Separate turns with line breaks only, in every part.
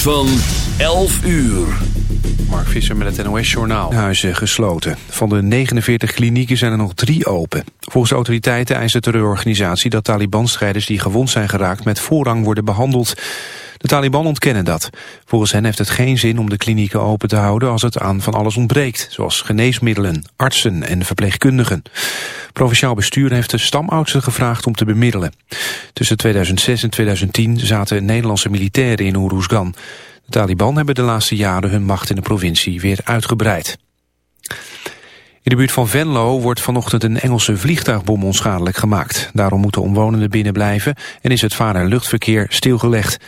van 11 uur.
Mark Visser met het NOS-journaal. Huizen gesloten. Van de 49 klinieken zijn er nog drie open. Volgens de autoriteiten eist de terreurorganisatie dat Taliban-strijders die gewond zijn geraakt met voorrang worden behandeld. De Taliban ontkennen dat. Volgens hen heeft het geen zin om de klinieken open te houden als het aan van alles ontbreekt, zoals geneesmiddelen, artsen en verpleegkundigen. Provinciaal bestuur heeft de stamoudsten gevraagd om te bemiddelen. Tussen 2006 en 2010 zaten Nederlandse militairen in Uruzgan. De Taliban hebben de laatste jaren hun macht in de provincie weer uitgebreid. In de buurt van Venlo wordt vanochtend een Engelse vliegtuigbom onschadelijk gemaakt. Daarom moeten omwonenden binnen blijven en is het vaar- en luchtverkeer stilgelegd.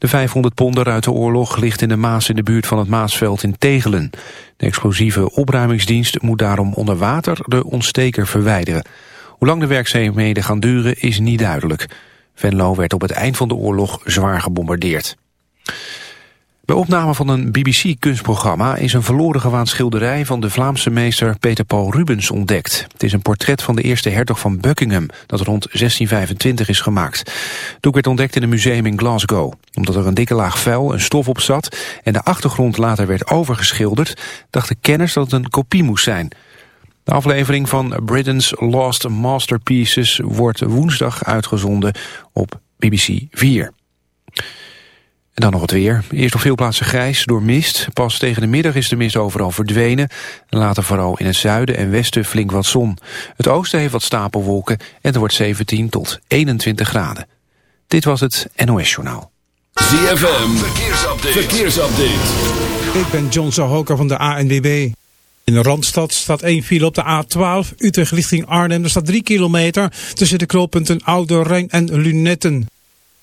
De 500 ponder uit de oorlog ligt in de Maas in de buurt van het Maasveld in Tegelen. De explosieve opruimingsdienst moet daarom onder water de ontsteker verwijderen. Hoe lang de werkzaamheden gaan duren is niet duidelijk. Venlo werd op het eind van de oorlog zwaar gebombardeerd. Bij opname van een BBC-kunstprogramma is een verloren gewaand schilderij van de Vlaamse meester Peter Paul Rubens ontdekt. Het is een portret van de eerste hertog van Buckingham, dat rond 1625 is gemaakt. Het werd ontdekt in een museum in Glasgow. Omdat er een dikke laag vuil en stof op zat en de achtergrond later werd overgeschilderd, dachten kenners dat het een kopie moest zijn. De aflevering van Britain's Lost Masterpieces wordt woensdag uitgezonden op BBC 4. En dan nog het weer. Eerst op veel plaatsen grijs door mist. Pas tegen de middag is de mist overal verdwenen. En later vooral in het zuiden en westen flink wat zon. Het oosten heeft wat stapelwolken en het wordt 17 tot 21 graden. Dit was het NOS Journaal.
ZFM, verkeersupdate. verkeersupdate.
Ik ben John Zahoka van de ANWB. In de Randstad staat één file op de A12, Utrecht richting Arnhem. Er staat 3 kilometer tussen de knooppunten Oude Rijn en Lunetten.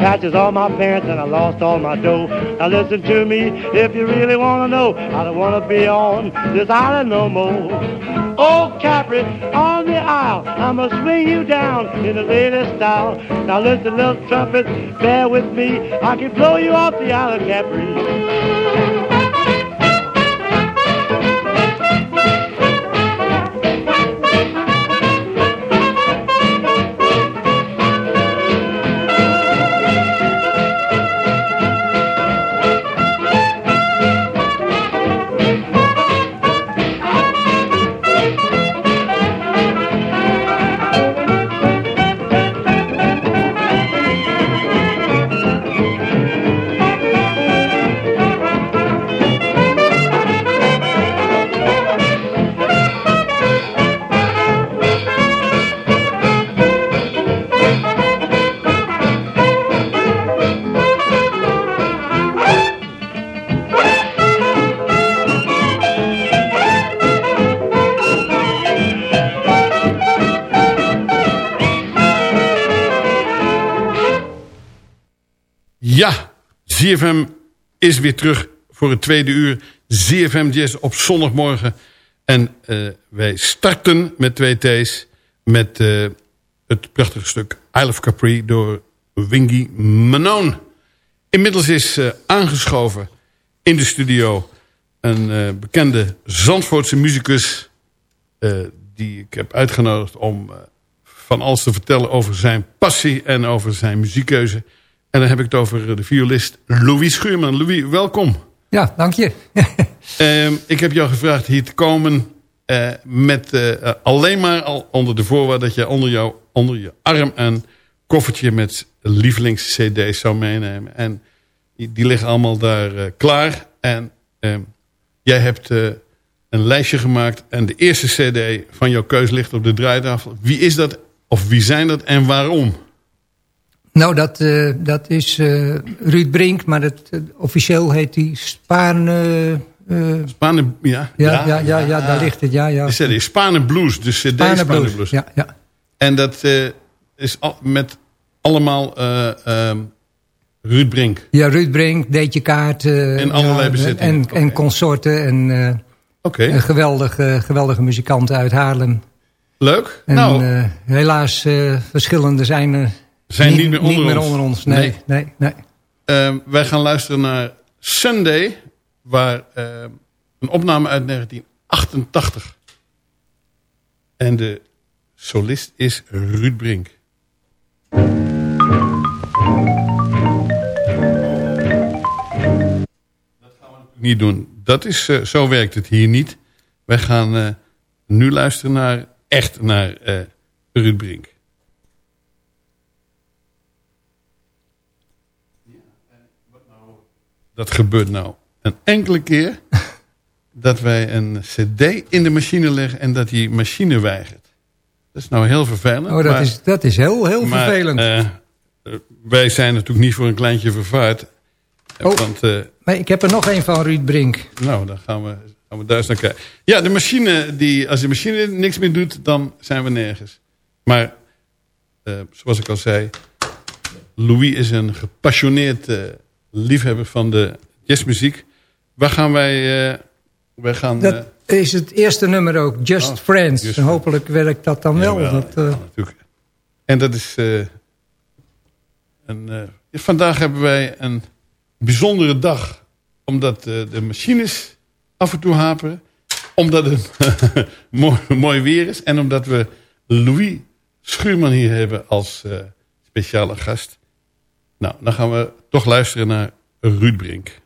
Patches on my pants and I lost all my dough. Now listen to me if you really want to know. I don't want to be on this island no more. Oh, Capri, on the Isle, I'ma swing you down in the latest style. Now listen, little trumpet, bear with me. I can blow you off the Isle of Capri.
ZFM is weer terug voor het tweede uur. ZFM Jazz op zondagmorgen. En eh, wij starten met twee T's met eh, het prachtige stuk Isle of Capri door Wingy Manon. Inmiddels is eh, aangeschoven in de studio een bekende Zandvoortse muzikus... die ik heb uitgenodigd om van alles te vertellen over zijn passie en over zijn muziekkeuze. En dan heb ik het over de violist Louis Schuurman. Louis, welkom.
Ja, dank je.
Ehm, ik heb jou gevraagd hier te komen eh, met eh, alleen maar al onder de voorwaarde dat je onder, jou, onder je arm een koffertje met lievelings-cd's zou meenemen. En die, die liggen allemaal daar eh, klaar. En ehm, jij hebt eh, een lijstje gemaakt en de eerste cd van jouw keus ligt op de draaitafel. Wie is dat of wie zijn dat en waarom?
Nou, dat, eh, dat is eh, Ruud Brink, maar het, eh, officieel heet hij Spaan... eh,
Spanen, ja,
ja, ja, ja, ja, daar ligt het, ja, ja.
De cd Spanen Blues, de cd
Spanen Blues,
Blues.
Ja, ja.
En dat is al, met allemaal eh, ehm, Ruud Brink.
ja, Ruud Brink, Deetje Kaart.
In allerlei
ja,
bezittingen,
En, en consorten en
Oké,
een geweldige, geweldige muzikanten uit Haarlem.
leuk.
En
nou,
helaas, verschillende zijn er
zijn niet, meer onder ons.
onder ons. Nee, nee, nee.
Ehm, wij gaan luisteren naar Sunday, waar ehm, een opname uit 1988. En de solist is Ruud Brink. Dat gaan we niet doen. Dat is, eh, zo werkt het hier niet. Wij gaan eh, nu luisteren naar, echt naar eh, Ruud Brink. Dat gebeurt nou een enkele keer dat wij een cd in de machine leggen en dat die machine weigert. Dat is nou heel vervelend.
Oh, dat,
maar-
is, dat is heel, heel
maar,
vervelend.
eh, wij zijn natuurlijk niet voor een kleintje vervaard.
Oh.
Want, eh,
maar ik heb er nog een van Ruud Brink.
nou, dan gaan we, gaan we daar eens naar kijken. Ja, de machine, die, als de machine niks meer doet, dan zijn we nergens. Maar, eh, zoals ik al zei... Louis is een gepassioneerd liefhebber van de jazzmuziek. Waar gaan wij... eh, wij gaan,
Dat
eh,
is het eerste nummer ook, Just
Oh,
Friends.
Just
En hopelijk werkt dat dan wel.
Jawel,
Dat, eh,
ja, natuurlijk. En dat is... een, vandaag hebben wij een bijzondere dag. Omdat de machines af en toe haperen. Omdat het mooi, mooi weer is. En omdat we Louis Schuurman hier hebben als speciale gast. Nou, dan gaan we toch luisteren naar Ruud Brink.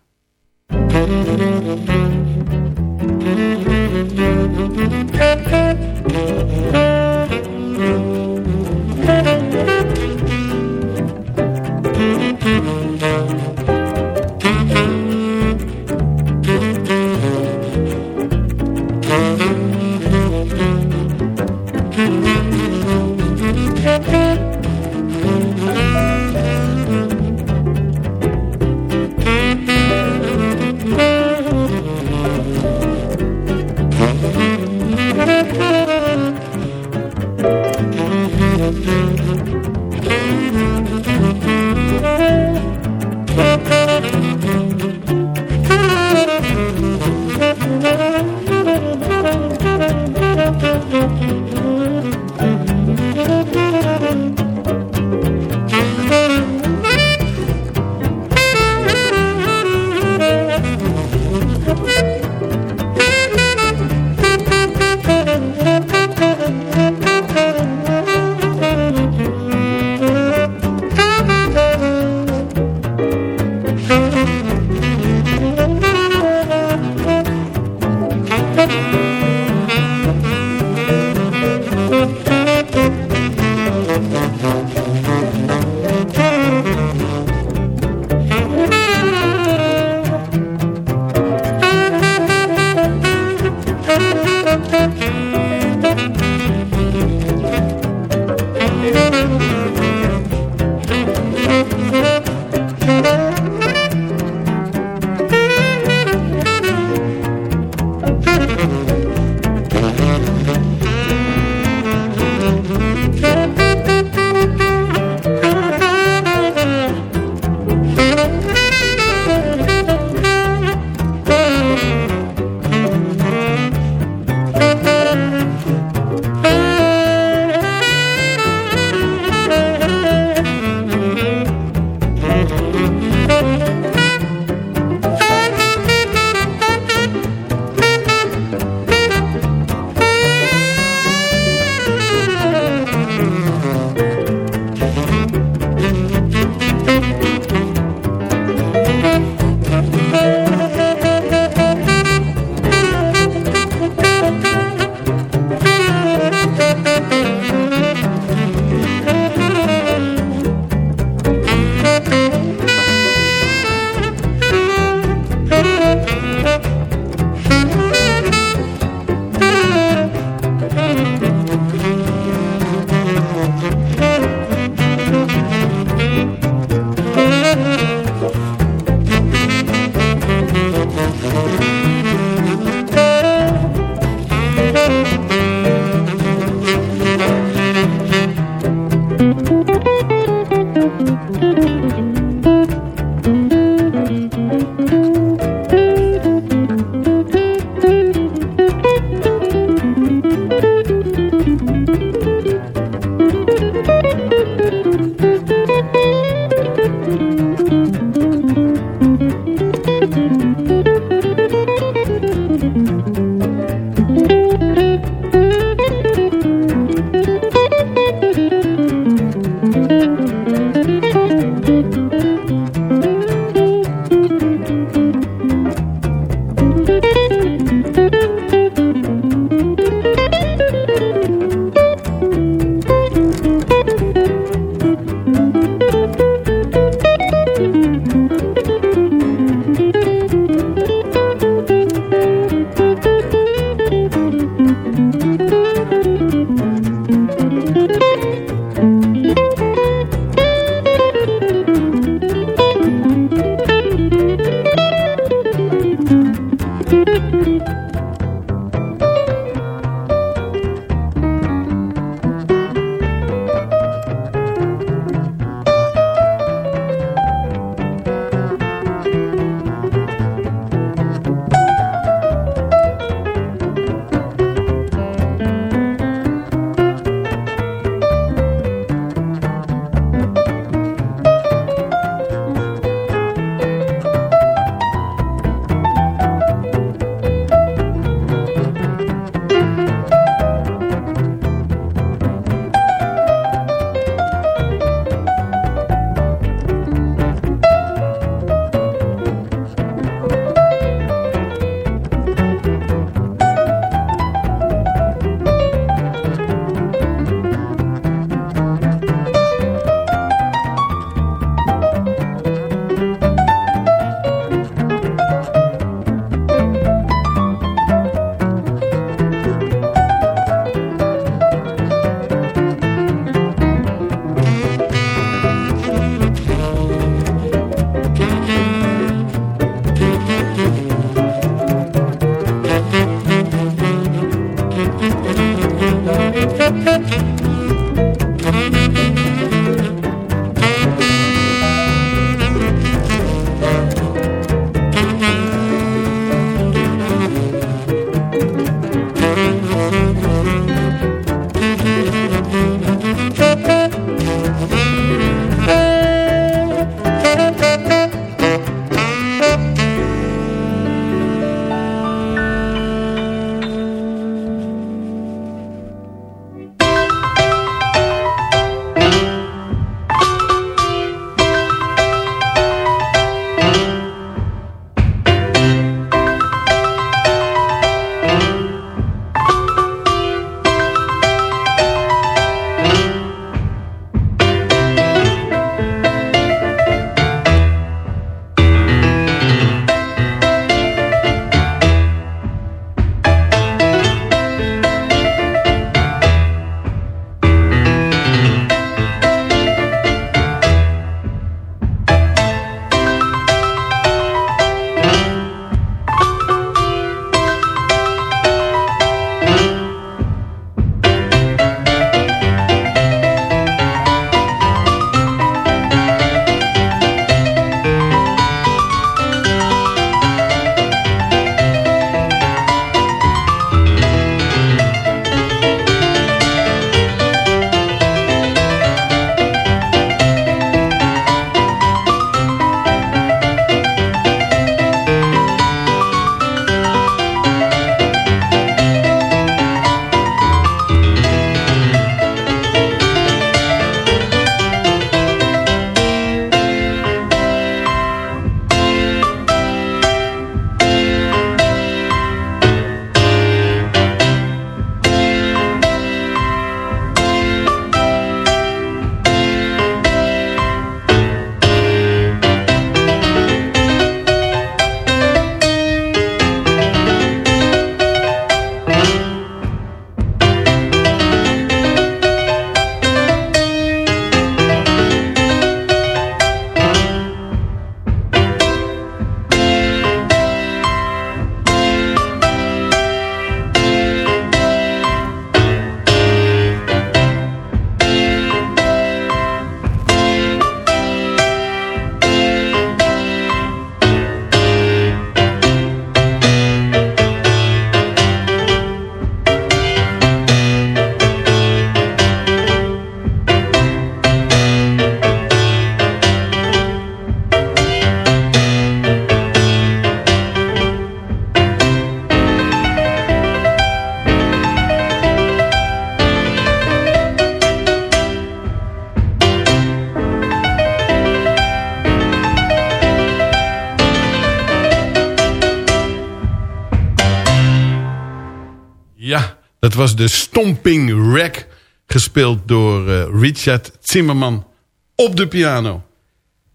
Was de Stomping Rack, gespeeld door eh, Richard Zimmerman op de piano.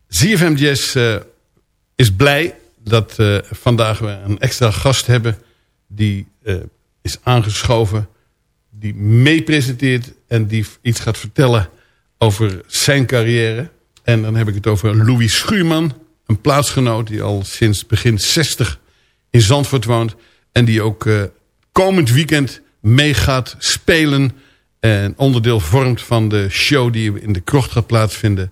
ZFM Jazz eh, is blij dat eh, vandaag we een extra gast hebben... die is aangeschoven, die meepresenteert... en die iets gaat vertellen over zijn carrière. En dan heb ik het over Louis Schuurman, een plaatsgenoot... die al sinds begin 60 in Zandvoort woont... en die ook komend weekend mee gaat spelen... en onderdeel vormt van de show die in de krocht gaat plaatsvinden...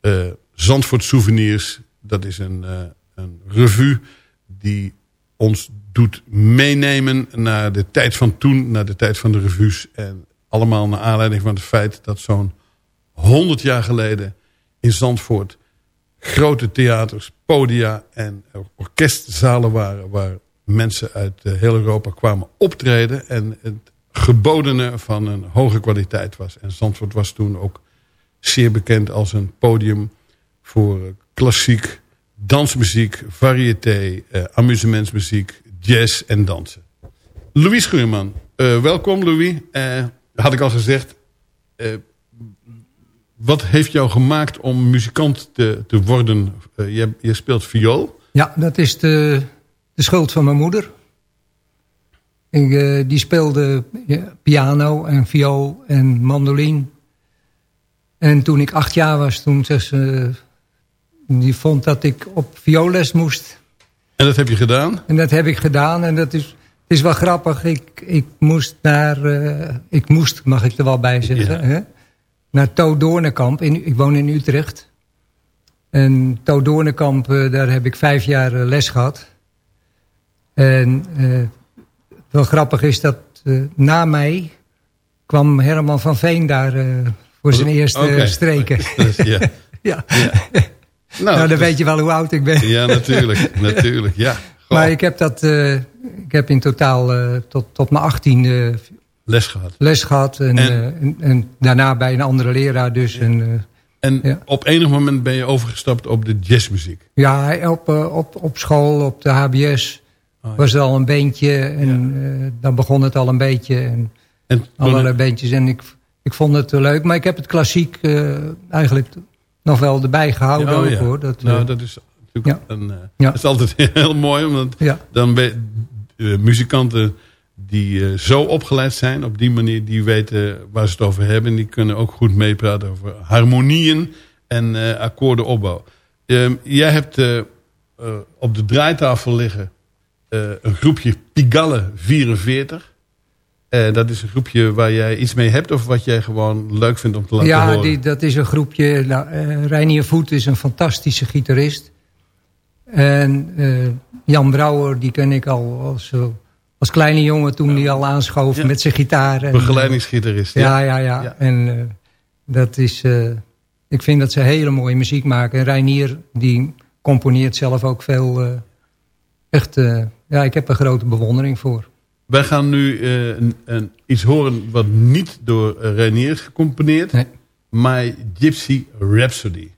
Eh, Zandvoort Souvenirs, dat is een, eh, een revue die ons doet meenemen naar de tijd van toen, naar de tijd van de revues. En allemaal naar aanleiding van het feit dat zo'n 100 jaar geleden in Zandvoort grote theaters, podia en orkestzalen waren... waar mensen uit eh, heel Europa kwamen optreden... en het gebodene van een hoge kwaliteit was. En Zandvoort was toen ook zeer bekend als een podium voor eh, klassiek, dansmuziek, variété, eh, amusementsmuziek, jazz en dansen. Louis Schuurman, eh, welkom Louis. Had ik al gezegd, wat heeft jou gemaakt om muzikant te, te worden? Je, je speelt viool.
Ja, dat is de, de schuld van mijn moeder. Ik, eh, die speelde piano en viool en mandoline. En toen ik acht jaar was, toen zei ze... Die vond dat ik op vioolles moest.
En dat heb je gedaan?
En dat heb ik gedaan. En dat is, het is wel grappig. Ik, ik moest naar... eh, ik moest, mag ik er wel bij zeggen.
Ja.
Hè? Naar To Doornekamp. In, ik woon in Utrecht. En To Doornekamp, eh, daar heb ik vijf jaar les gehad. En eh, wel grappig is dat eh, na mij kwam Herman van Veen daar eh, voor zijn eerste streken.
Dus, ja.
ja.
Nou,
nou, dan
dus-
weet je wel hoe oud ik ben.
Ja, natuurlijk. natuurlijk ja. Goh,
Maar ik heb, dat, ik heb in totaal tot, tot mijn achttiende
les gehad.
les gehad. En,
En-
en, en daarna bij een andere leraar dus. En,
En
Ja.
op enig moment ben je overgestapt op de jazzmuziek.
ja, op, op, op school, op de HBS,
Oh,
was al een beentje. En eh, dan begon het al een beetje. En
En
allerlei beentjes. En ik, ik vond het eh, leuk. Maar ik heb het klassiek eh, eigenlijk nog wel erbij gehouden.
Oh
ook, hoor. Dat,
nou, dat is natuurlijk een,
Ja.
dat is altijd heel mooi. Omdat
ja.
dan ben, muzikanten die zo opgeleid zijn, op die manier, die weten waar ze het over hebben. Die kunnen ook goed meepraten over harmonieën en eh akkoordenopbouw. Ehm, jij hebt op de draaitafel liggen een groepje Pigalle 44. Eh, dat is een groepje waar jij iets mee hebt of wat jij gewoon leuk vindt om te laten
Ja,
horen?
die, dat is een groepje. Nou, eh, Reinier Voet is een fantastische gitarist. En eh, Jan Brouwer, die ken ik al als, eh, als kleine jongen toen hij al aanschoof
Ja.
met zijn gitaar. En,
Begeleidingsgitarist.
Ja, ja, ja.
Ja.
En eh, dat is... eh, ik vind dat ze hele mooie muziek maken. En Reinier, die componeert zelf ook veel... eh, echt, eh, ja, ik heb er grote bewondering voor.
Wij gaan nu eh, een, een, iets horen wat niet door uh, Renier is gecomponeerd.
Nee.
My Gypsy Rhapsody.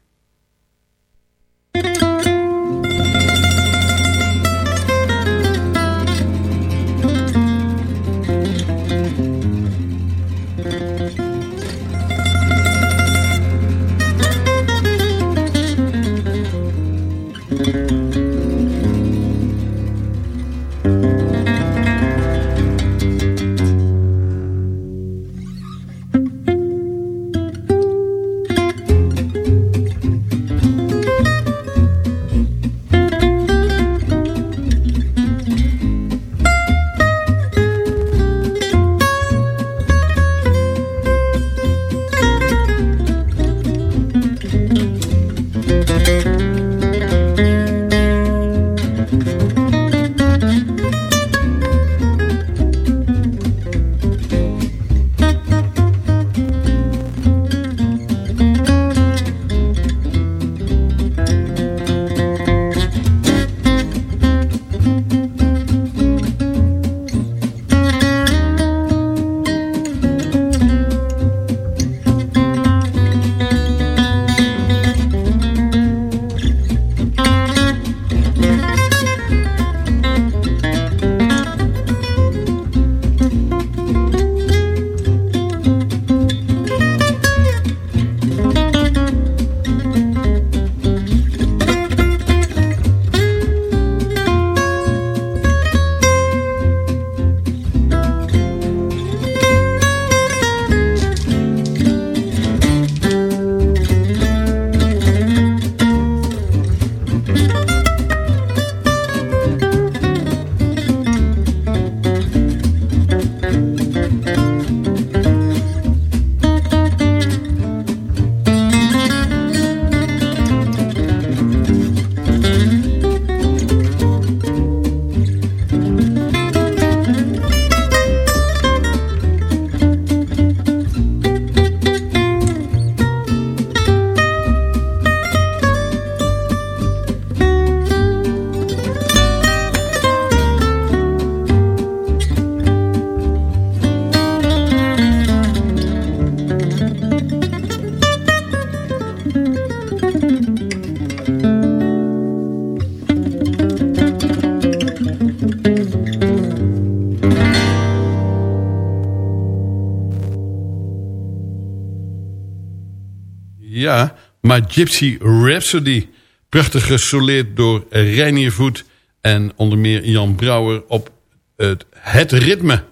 Gypsy Rhapsody. Prachtig gesoleerd door Reinier Voet en onder meer Jan Brouwer op het, het ritme.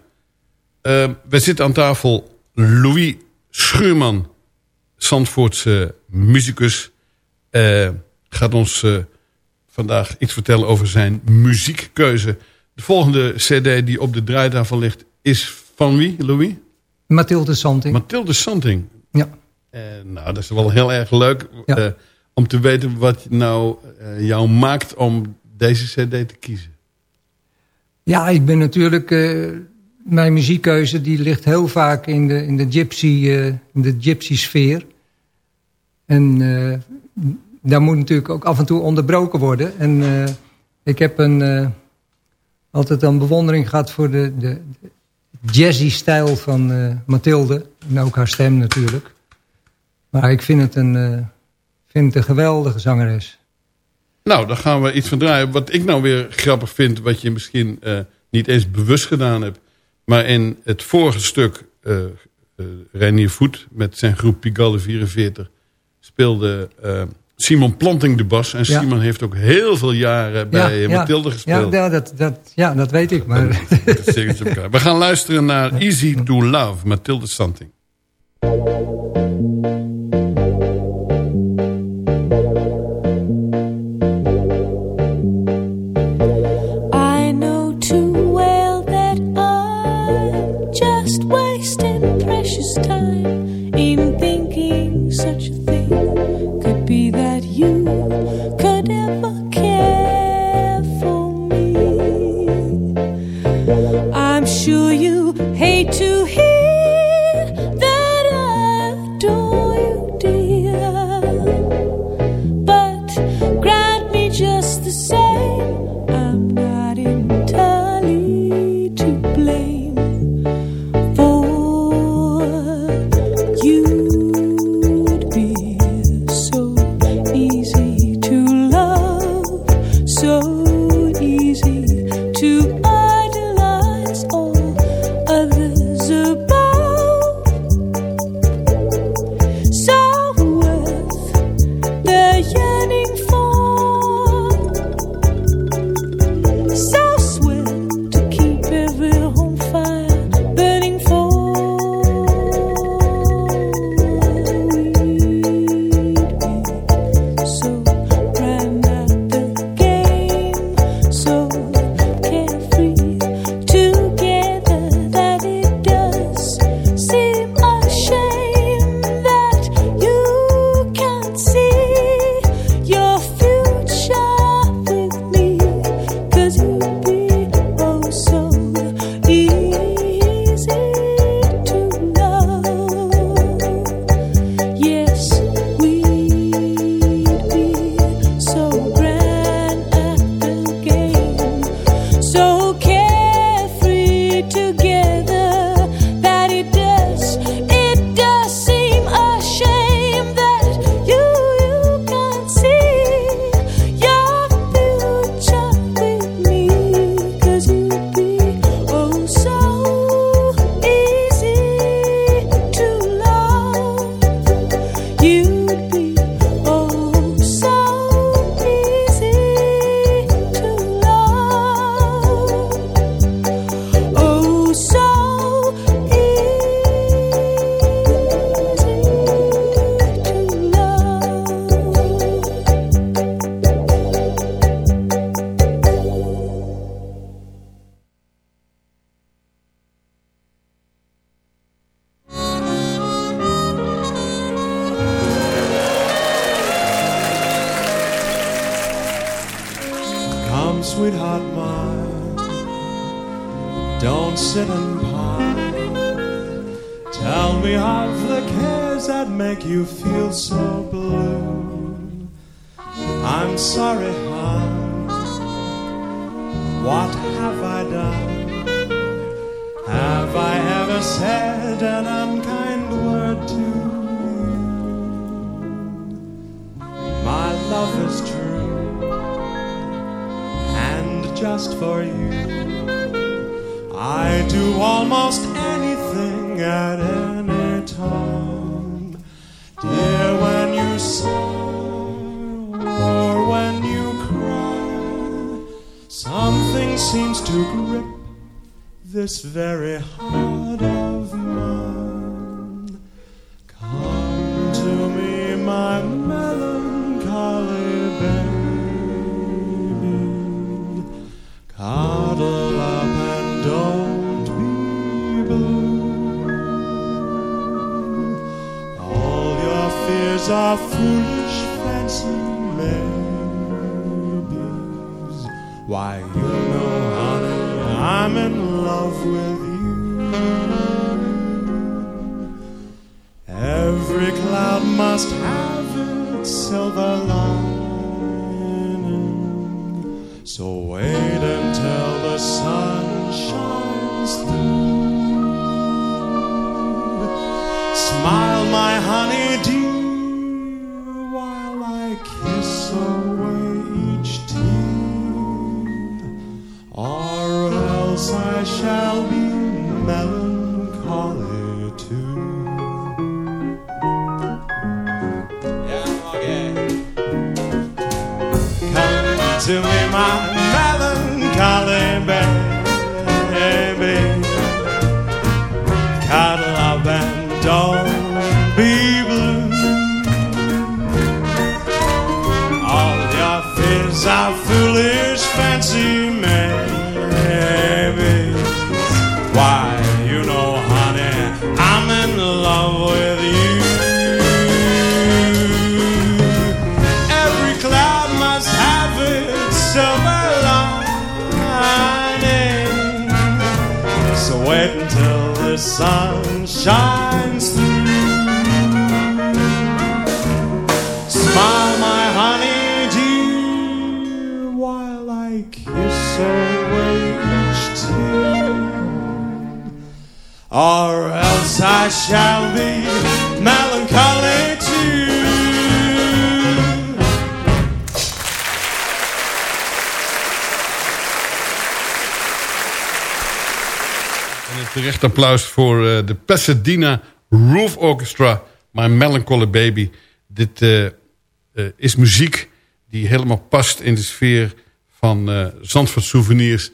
Uh, we zitten aan tafel Louis Schuurman, Zandvoortse muzikus. Uh, gaat ons uh, vandaag iets vertellen over zijn muziekkeuze. De volgende cd die op de draaitafel ligt is van wie, Louis?
Mathilde Santing.
Mathilde Santing. Uh, nou, dat is wel heel erg leuk
Ja.
uh, om te weten wat nou uh, jou maakt om deze cd te kiezen.
Ja, ik ben natuurlijk... Mijn muziekkeuze die ligt heel vaak in de, in de, gypsy, uh, in de gypsy sfeer. En uh, daar moet natuurlijk ook af en toe onderbroken worden. En uh, ik heb een, altijd een bewondering gehad voor de, de, de jazzy stijl van Mathilde. En ook haar stem natuurlijk. Maar ik vind het een, uh, vind het een geweldige zangeres.
Nou, dan gaan we iets van draaien. Wat ik nou weer grappig vind, wat je misschien uh, niet eens bewust gedaan hebt. Maar in het vorige stuk, uh, uh, Reinier Voet met zijn groep Pigalle 44... speelde Simon Planting de bas. En
Ja.
Simon heeft ook heel veel jaren bij
ja,
Mathilde
ja,
gespeeld.
Ja, dat, dat, ja, dat weet ik. Maar
Dat zeggen ze elkaar. We gaan luisteren naar Easy to Love, Mathilde Santing.
Foolish fancy maybes. Why, you know, honey, I'm in love with you. Every cloud must have its silver lining. So wait until the sun shines through.
Terecht applaus voor eh, de Pasadena Roof Orchestra. My Melancholy Baby. Dit eh, eh, is muziek die helemaal past in de sfeer van eh Zandvoort Souvenirs.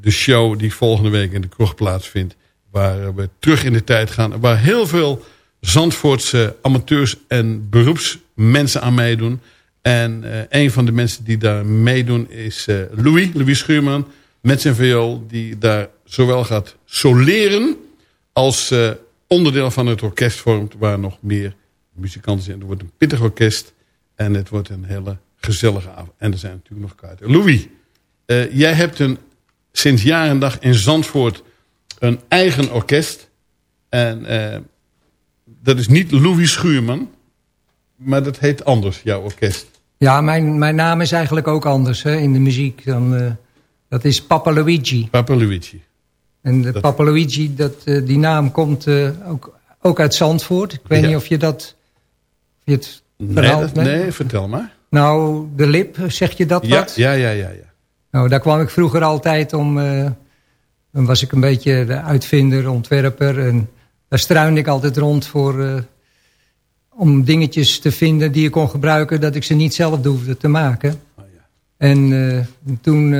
De show die volgende week in de kroeg plaatsvindt. Waar we terug in de tijd gaan. Waar heel veel Zandvoortse amateurs en beroepsmensen aan meedoen. En een van de mensen die daar meedoen is Louis, Louis Schuurman. Met zijn viool die daar zowel gaat soleren als eh, onderdeel van het orkest vormt. Waar nog meer muzikanten zijn. Er wordt een pittig orkest en het wordt een hele gezellige avond. En er zijn natuurlijk nog kaarten. Louis, eh, jij hebt een, sinds jaar en dag in Zandvoort een eigen orkest. En eh, dat is niet Louis Schuurman, maar dat heet anders, jouw orkest.
Ja, mijn, mijn naam is eigenlijk ook anders hè, in de muziek. Dan, dat is Papa Luigi.
Papa Luigi.
En de
Dat-
Papa Luigi, dat, eh, die naam komt eh, ook, ook uit Zandvoort. Ik weet
Ja.
niet of je dat... Of je het
Nee,
verhaal
dat-
weet.
nee, vertel maar.
Nou, de lip, zeg je dat
Ja,
wat?
ja, ja, ja, ja.
Nou, daar kwam ik vroeger altijd om... eh, dan was ik een beetje de uitvinder, ontwerper. En daar struinde ik altijd rond voor... om dingetjes te vinden die ik kon gebruiken... dat ik ze niet zelf hoefde te maken.
Oh, ja.
En toen...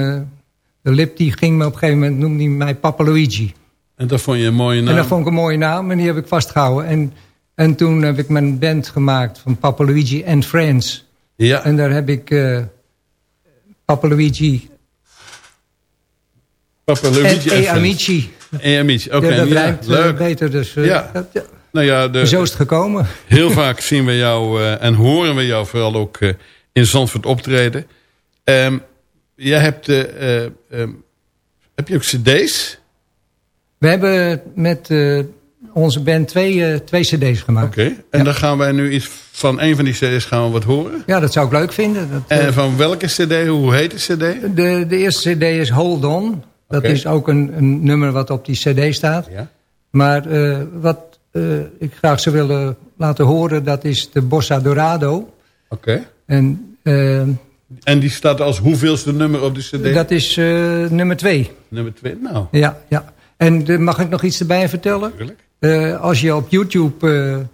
de lip die ging me op een gegeven moment... noemde hij mij Papa Luigi.
En dat vond je een mooie naam.
En dat vond ik een mooie naam en die heb ik vastgehouden. En, en toen heb ik mijn band gemaakt van Papa Luigi and Friends.
Ja,
En daar heb ik eh Papa Luigi
Papa
en
Luigi
E
Friends.
Amici.
E Amici, oké.
ja, dat
ja,
rijmt eh,
leuk.
beter. Dus, eh,
Ja.
dat- ja.
Nou ja, de,
Zo is het gekomen.
heel vaak zien we jou en horen we jou vooral ook in Zandvoort optreden. Ehm, jij hebt, eh, eh, ehm, heb je ook cd's?
We hebben met eh, onze band twee, twee cd's gemaakt.
Oké. En dan gaan wij nu iets van een van die cd's gaan we wat horen.
Ja, dat zou ik leuk vinden. Dat,
En van welke cd? Hoe heet de cd?
de, de eerste cd is Hold On. Dat is ook een, een nummer wat op die cd staat.
Ja.
Maar wat ik graag zou willen laten horen, dat is de Bossa Dorado.
Oké.
En eh,
En die staat als hoeveelste nummer op de cd?
dat is eh, nummer twee.
Nummer twee. Nou,
Ja, ja. En eh, mag ik nog iets erbij vertellen?
natuurlijk.
Eh, als je op YouTube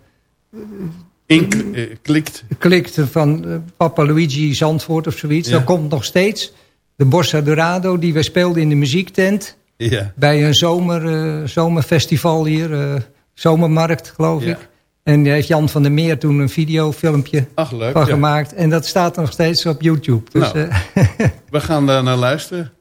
inklikt.
klikt van Papa Luigi Zandvoort of zoiets.
Ja.
Dan komt nog steeds de Bossa Dorado die we speelden in de muziektent.
Ja.
Bij een zomer, zomerfestival hier. zomermarkt geloof
Ja.
ik. En daar heeft Jan van der Meer toen een videofilmpje
Ach, leuk.
van
ja.
gemaakt. En dat staat nog steeds op YouTube. Dus,
Nou.
eh,
We gaan daar naar luisteren.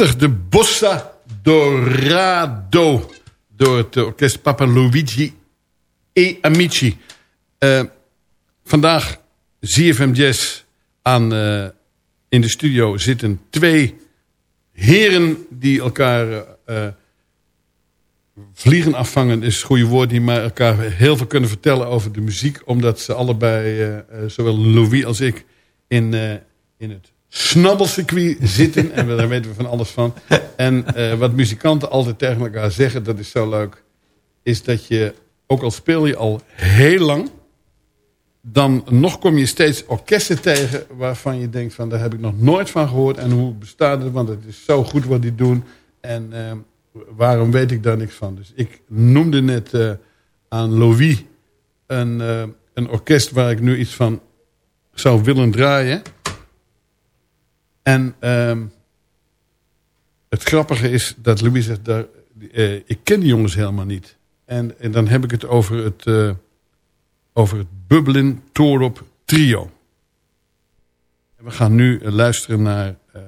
De Bossa Dorado. Door het orkest Papa Luigi e Amici. Eh, vandaag ZFM Jazz aan, eh, in de studio zitten twee heren die elkaar... eh, vliegen afvangen is het goede woord... die maar elkaar heel veel kunnen vertellen over de muziek... omdat ze allebei, zowel Louis als ik... in, in het snabbelcircuit zitten. en daar weten we van alles van. En eh, wat muzikanten altijd tegen elkaar zeggen... dat is zo leuk... is dat je, ook al speel je al heel lang... dan nog kom je steeds orkesten tegen... waarvan je denkt van daar heb ik nog nooit van gehoord... en hoe bestaat het, want het is zo goed wat die doen... En eh, waarom weet ik daar niks van? Dus ik noemde net eh, aan Louis een, eh, een orkest waar ik nu iets van zou willen draaien. En ehm, het grappige is dat Louis zegt, daar, eh, ik ken die jongens helemaal niet. En, en dan heb ik het over het, eh, over het Bubbelin Torop Trio. En we gaan nu luisteren naar eh,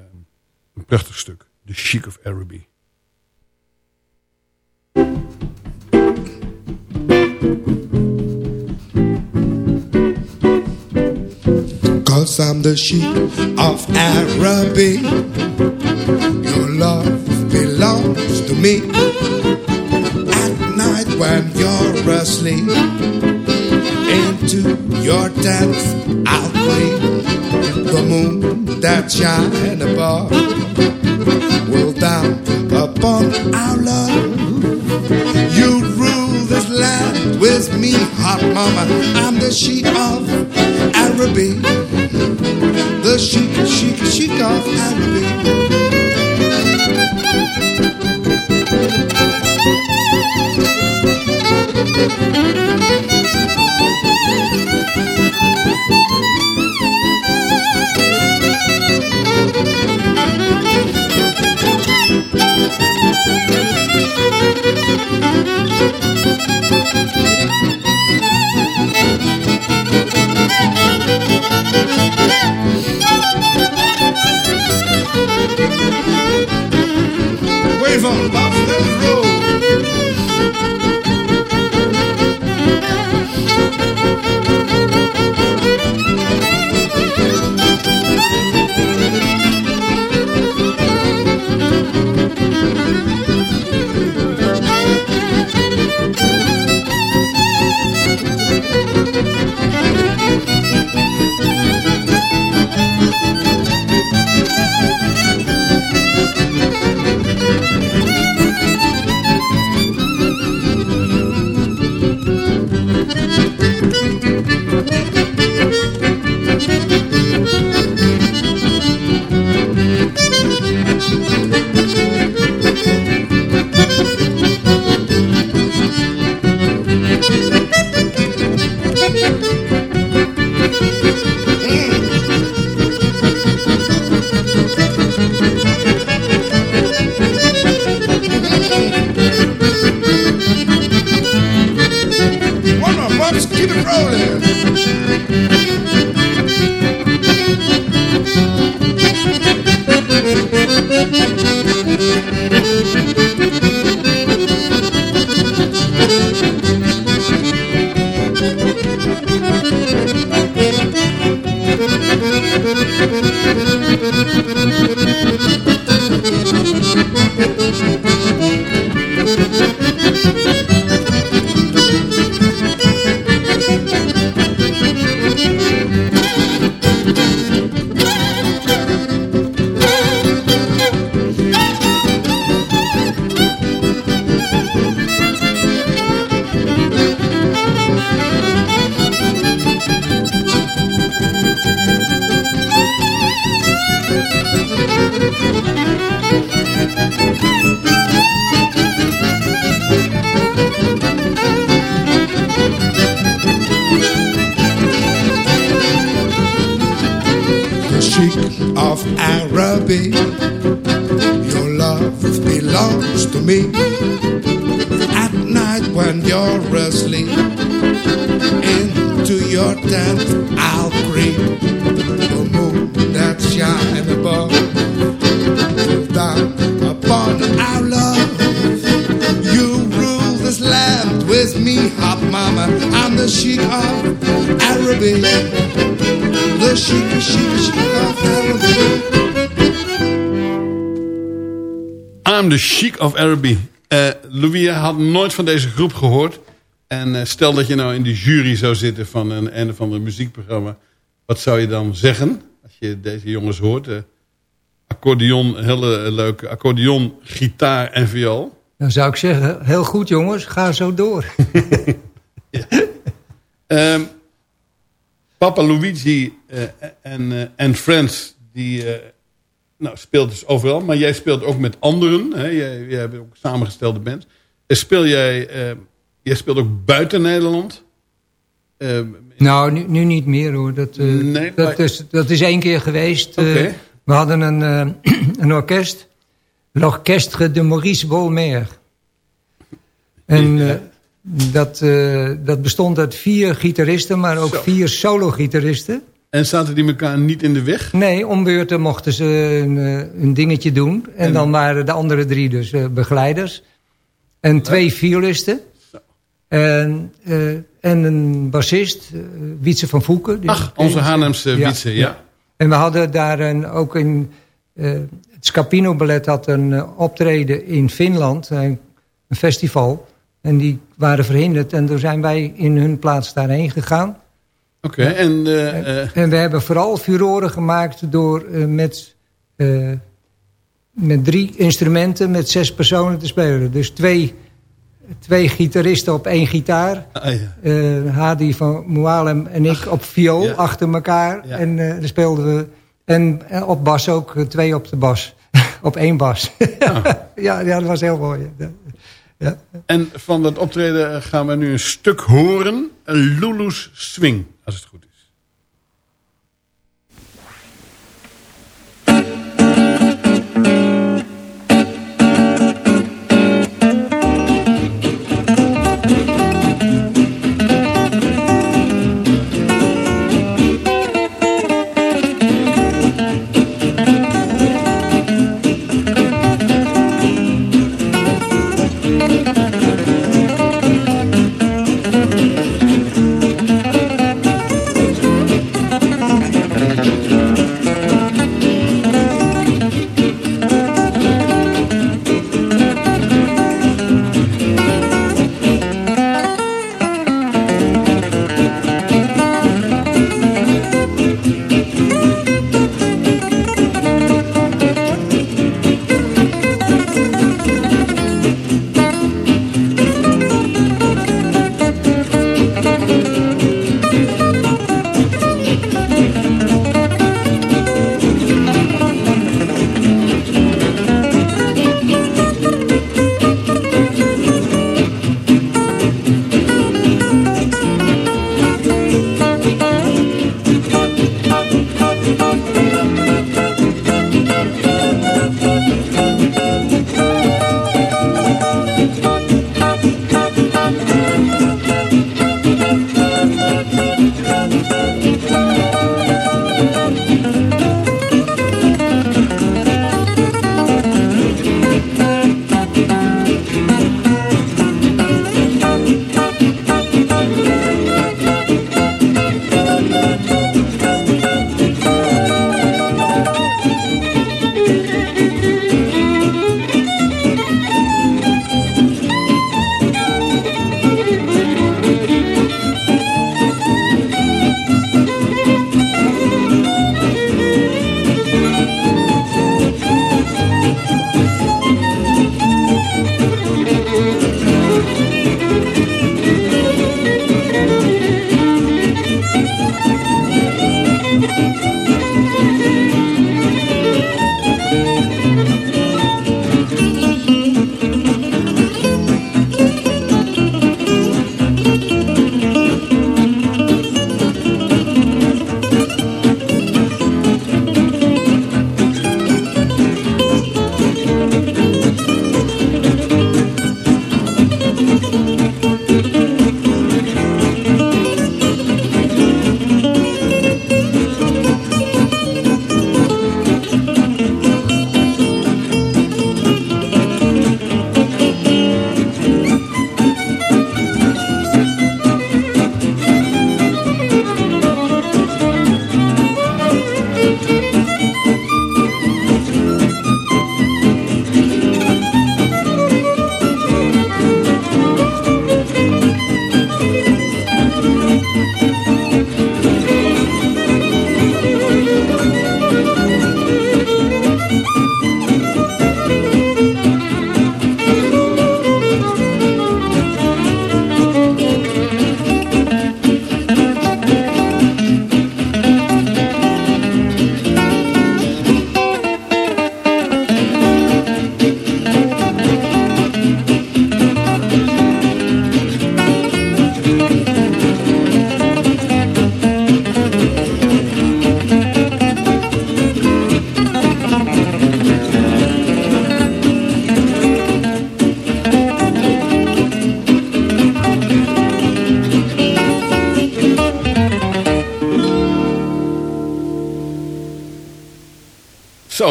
een prachtig stuk. The Chic of Araby.
I'm the sheep of Araby. Your love belongs to me. At night when you're asleep, into your tent I'll creep. The moon that shine above will down upon our love. You rule this land with me, hot mama. I'm the sheep of Araby. The chic, chic, chic of Araby. on Bobsville's Road.
I'm the Chic of Araby. Eh Louis had nooit van deze groep gehoord. En eh, stel dat je nou in de jury zou zitten van een, een of ander muziekprogramma. Wat zou je dan zeggen als je deze jongens hoort? Eh, accordeon, hele leuke accordeon, gitaar en viool.
Dan zou ik zeggen, heel goed jongens, ga zo door.
Ehm, Papa Luigi en, en Friends, die nou, speelt dus overal. Maar jij speelt ook met anderen. Hè? Jij, jij hebt ook samengestelde band. En speel jij, eh, jij speelt ook buiten Nederland? Ehm,
Nou, nu, nu niet meer hoor. Dat, eh,
Nee,
dat,
maar-
is, dat is één keer geweest. Eh,
Oké.
we hadden een, eh, een orkest. L'Orchestre de Maurice Bolmer. En
Ja.
eh, dat, eh, dat bestond uit vier gitaristen, maar ook
Zo.
vier solo-gitaristen.
En zaten die elkaar niet in de weg?
Nee, om beurten mochten ze een, eh, een dingetje doen. En,
En-
dan waren de andere drie dus eh, begeleiders. En twee violisten. En, eh, en een bassist, Wietse van Voeken.
Ach, onze Haarlemse Wietse, ja.
En we hadden daar een, ook een... eh, het Scapino Ballet had een optreden in Finland. Een, een festival. En die waren verhinderd. En toen zijn wij in hun plaats daarheen gegaan.
Oké, en eh, eh,
En we hebben vooral furoren gemaakt door eh, met, met drie instrumenten met zes personen te spelen. Dus twee, twee gitaristen op één gitaar.
ah, ja.
Hadi van Moalem en ik op viool
ja.
achter elkaar.
Ja.
En dan speelden we. En, op bas ook, twee op de bas. op één bas. ja, ja, dat was heel mooi.
En van dat optreden gaan we nu een stuk horen. Een Lulu's Swing, als het goed is.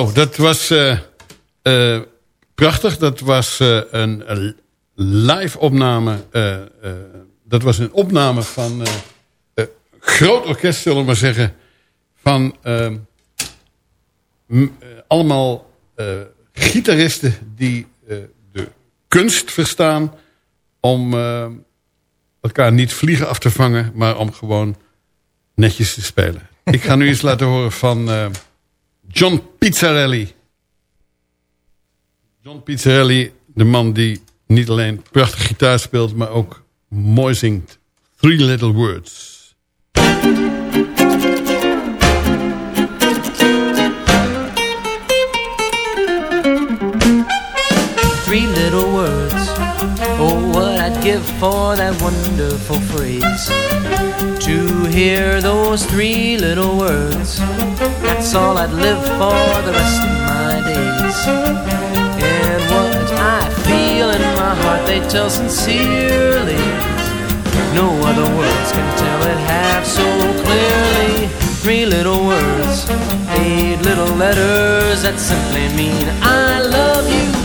Zo, dat was eh, eh, prachtig. Dat was eh, een, een live opname. dat was een opname van groot orkest, zullen we maar zeggen. Van ehm, eh, allemaal gitaristen die de kunst verstaan... om elkaar niet vliegen af te vangen... maar om gewoon netjes te spelen. Ik ga nu eens laten horen van... John Pizzarelli. John Pizzarelli, de man die niet alleen prachtig gitaar speelt... maar ook mooi zingt. Three Little Words.
three little words. Oh, what I'd give for that wonderful phrase. To hear those three little words. That's all I'd live for the rest of my days. And what I feel in my heart, they tell sincerely. No other words can tell it half so clearly. Three little words, eight little letters that simply mean I love you.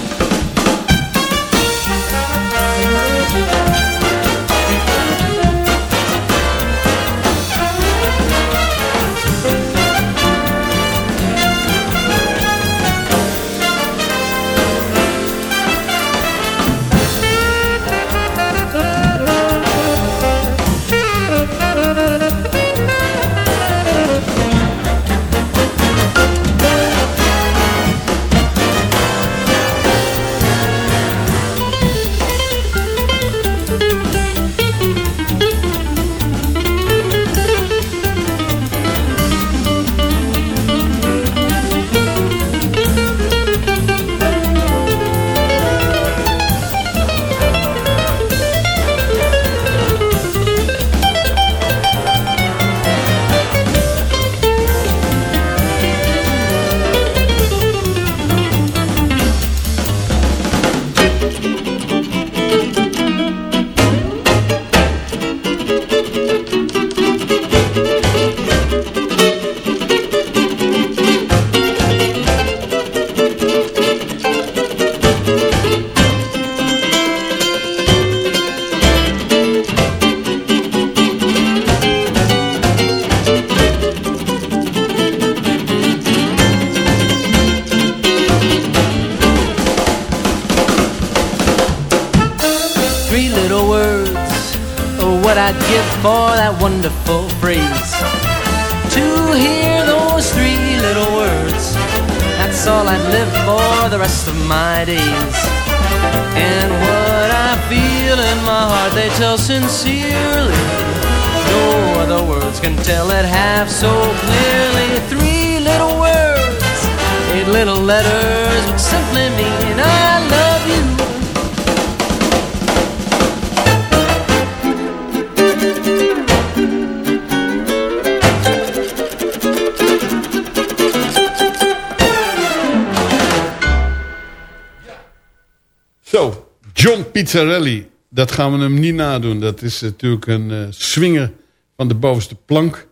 John Pizzarelli. Dat gaan we hem niet nadoen. Dat is natuurlijk een eh, swinger van de bovenste plank.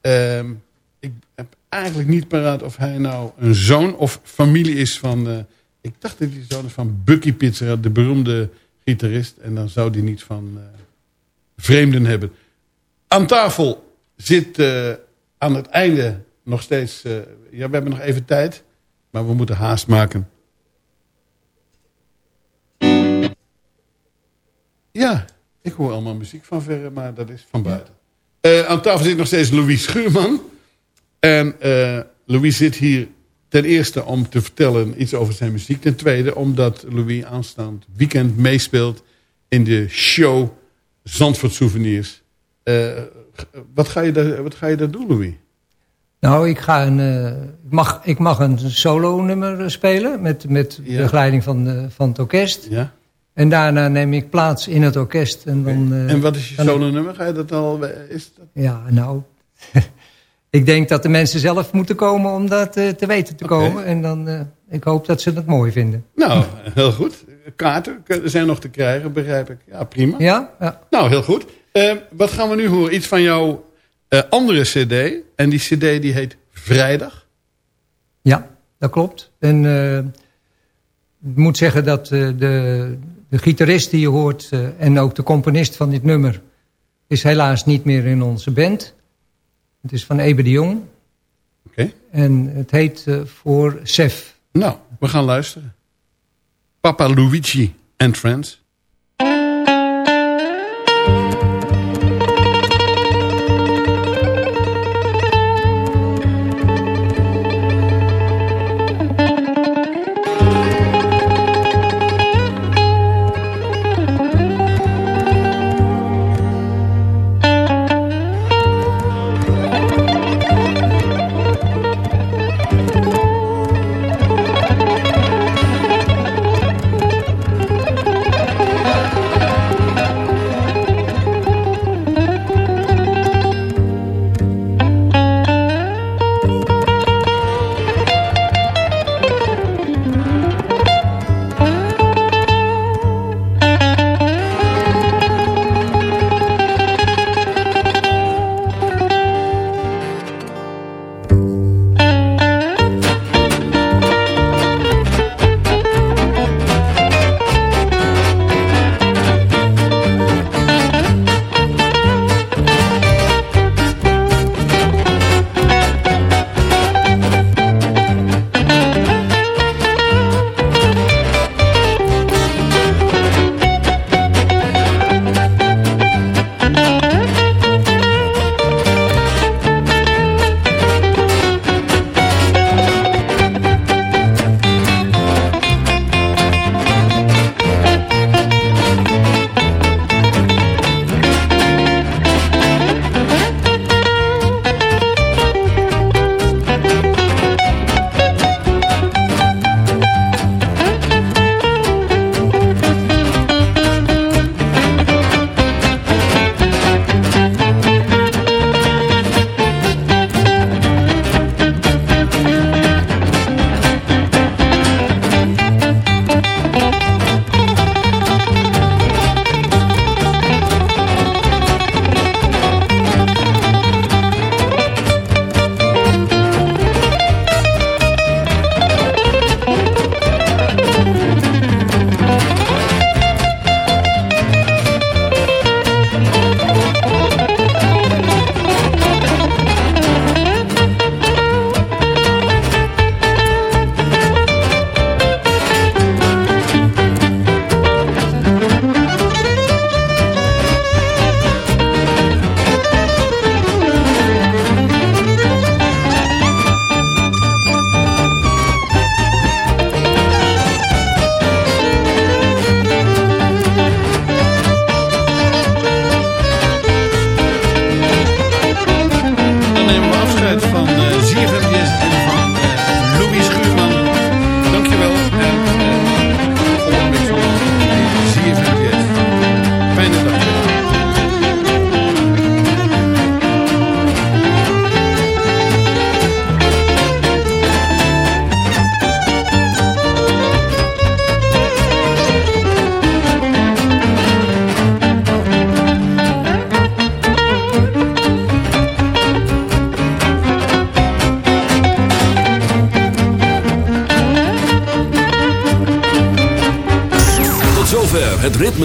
Ehm, ik heb eigenlijk niet paraat of hij nou een zoon of familie is van... eh, ik dacht dat hij zoon is van Bucky Pizzarelli, de beroemde gitarist. En dan zou die niet van eh, vreemden hebben. Aan tafel zit aan het einde nog steeds... ja, we hebben nog even tijd, maar we moeten haast maken. Ja, ik hoor allemaal muziek van verre, maar dat is van buiten. Eh, aan tafel zit nog steeds Louis Schuurman. En eh, Louis zit hier ten eerste om te vertellen iets over zijn muziek. Ten tweede omdat Louis aanstaand weekend meespeelt in de show Zandvoort Souvenirs. Eh, wat, ga je daar, wat ga je daar doen, Louis?
Nou, ik, ga een, ik, mag, ik mag een solo-nummer eh, spelen met, met
Ja.
begeleiding van, van het orkest.
Ja?
En daarna neem ik plaats in het orkest. En, dan, eh,
En wat is je solo-nummer? Ga je dat al... Is dat...
Ja, nou... ik denk dat de mensen zelf moeten komen om dat eh, te weten te komen. En dan, eh, ik hoop dat ze het mooi vinden.
Nou, heel goed. Kaarten zijn nog te krijgen, begrijp ik. Ja, prima.
Ja? ja.
Nou, heel goed. Eh, wat gaan we nu horen? Iets van jouw eh, andere cd. En die cd die heet Vrijdag.
Ja, dat klopt. En eh, ik moet zeggen dat eh, de, de gitarist die je hoort... eh, en ook de componist van dit nummer... is helaas niet meer in onze band. Het is van Ebe de Jong.
Oké.
En het heet eh, voor Sef.
Nou, we gaan luisteren. Papa Luigi and Friends.